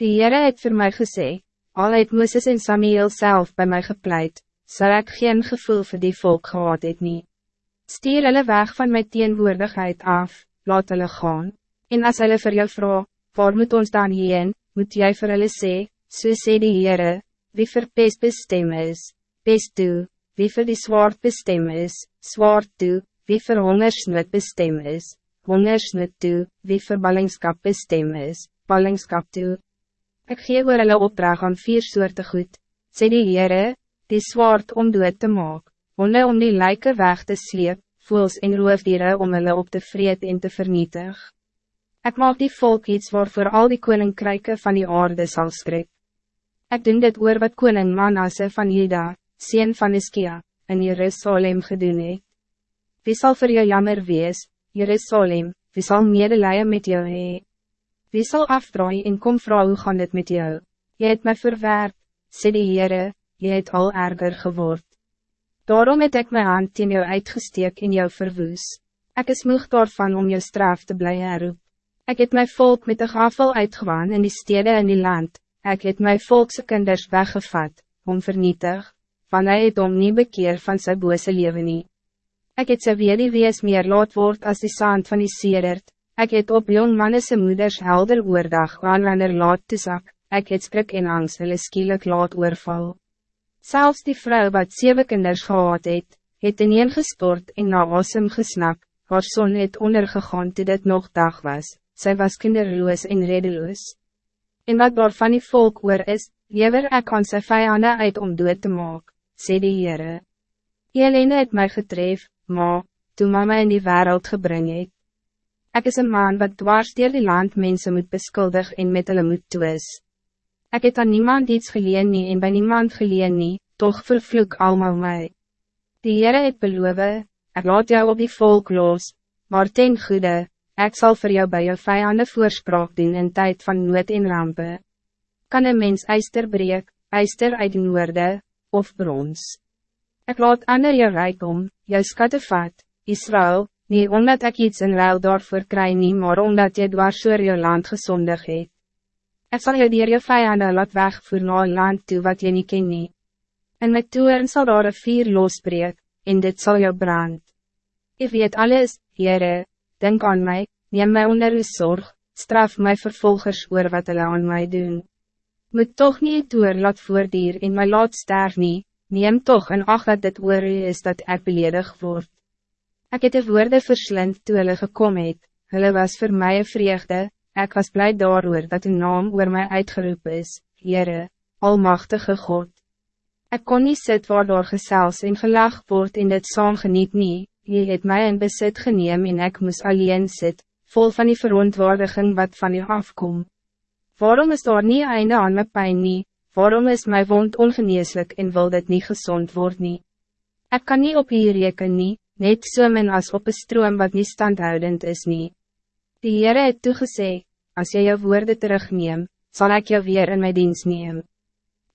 Die Heere het voor mij gesê, al het Mooses en Samuel zelf bij mij gepleit, zal ik geen gevoel voor die volk gehad het nie. Stier hulle weg van mijn teenwoordigheid af, laat hulle gaan. En als hulle vir jou vraag, waar moet ons dan heen, moet jij vir hulle sê, so sê die Heere, wie vir pest bestem is, pest toe, wie vir die zwaard bestem is, zwaard toe, wie vir hongersnood bestem is, hongersnood toe, wie vir ballingskap bestem is, ballingskap toe. Ik gee oor hulle opdrag aan vier soorten goed, sê die Heere, die zwaard om dood te maak, honde om die lijken weg te sleep, voels en roofdieren om hulle op te vreet en te vernietig. Ik maak die volk iets waarvoor al die koninkryke van die aarde zal skrik. Ik doen dit oor wat koning Manasse van Juda, sien van Iskia, in Jerusalem gedoen het. Wie zal voor jou jammer wees, Jerusalem, wie zal medelijden met jou hee? Wie zal afdraaien en kom vrouw hoe gaan het met jou? Je het mij verwerp, sê die Heere, je het al erger geword. Daarom het ik mijn hand in jou uitgesteek en jou verwoes. Ik is moeg daarvan om jou straf te blijven roep. Ik het mijn volk met de gafel uitgewaan in die steden en die land. Ik het mijn volkse kinders weggevat, om vernietig, van hy het om nie bekeer van sy bose leven nie. Ek het sy weer die wees meer laat word als die sand van die sedert, Ik het op jong mannese moeders helder oordag aan wanneer laat toesak, ek het skrik en angst hulle skielik laat oorval. Zelfs die vrouw wat zeven kinders gehad het, het ineen gestort en na asem gesnak, haar son het ondergegaan toe dit nog dag was, zij was kinderloos en redeloos. En wat daar van die volk oor is, lever ek aan sy vijanden uit om dood te maak, sê die Heere. Jelene het mij getref, ma, toen mama in die wereld gebring het. Ik is een man wat dwars dier die land mensen moet beskuldig en met hulle moet twis. Ik het aan niemand iets geleen nie en bij niemand geleen nie, toch vervloek allemaal mij. Die Heere het beloof, ik laat jou op die volk los, maar ten goede, ik zal voor jou bij jou vijanden voorspraak doen in tijd van nood en rampen. Kan een mens eister breek, eister uit die noorde, of brons? Ik laat ander jou rijkom, jou skatte vat, Israël, niet omdat ik iets in ruil daarvoor krijg nie, maar omdat je dwars oor jou land gezondig het. Ek sal jou dier jou vijanden laat wegvoer na een land toe wat je niet ken nie. En met toeren sal daar een vier losbreek, en dit zal jou brand. Ik weet alles, Heere, denk aan mij, neem mij onder uw zorg, straf mij vervolgers oor wat hulle aan mij doen. Moet toch niet toer laat voordier en my laat sterf nie, neem toch en acht dat dit oor u is dat ik beledig word. Ik het de woorden verslind toe hulle gekom het, hulle was voor mij een vreugde, ik was blij daarover dat uw naam oor mij uitgeroepen is, Heere, Almachtige God. Ik kon niet sit waar door gesels en gelag word in dit saam geniet nie, jy het mij in besit geneem en ik moest alleen sit, vol van die verontwaardiging wat van u afkom. Waarom is daar niet einde aan mijn pijn nie, waarom is mijn wond ongeneeslijk en wil dit niet gezond word nie? Ik kan niet op hier reken nie, net so min as op een stroom wat niet standhoudend is nie. Die Heere het toegesê, as jy jou woorde terugneem, zal ik jou weer in mijn dienst neem.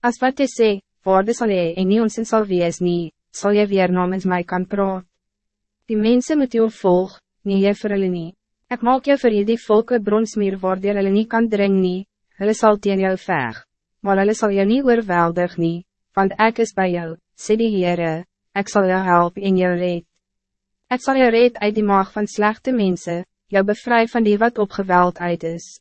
As wat jy sê, woorde sal jy en nie ons sal wees nie, sal jy weer namens mij kan praat. Die mensen moet jou volg, nie jy vir hulle nie. Ek maak jou vir jy die volke bronsmeer waardoor hulle nie kan dring nie, hulle sal teen jou veg, maar hulle sal jou nie oorweldig nie, want ek is bij jou, sê die Heere, ek sal jou help en jou red. Het zal je red uit die maag van slechte mensen, jou bevry van die wat op geweld uit is.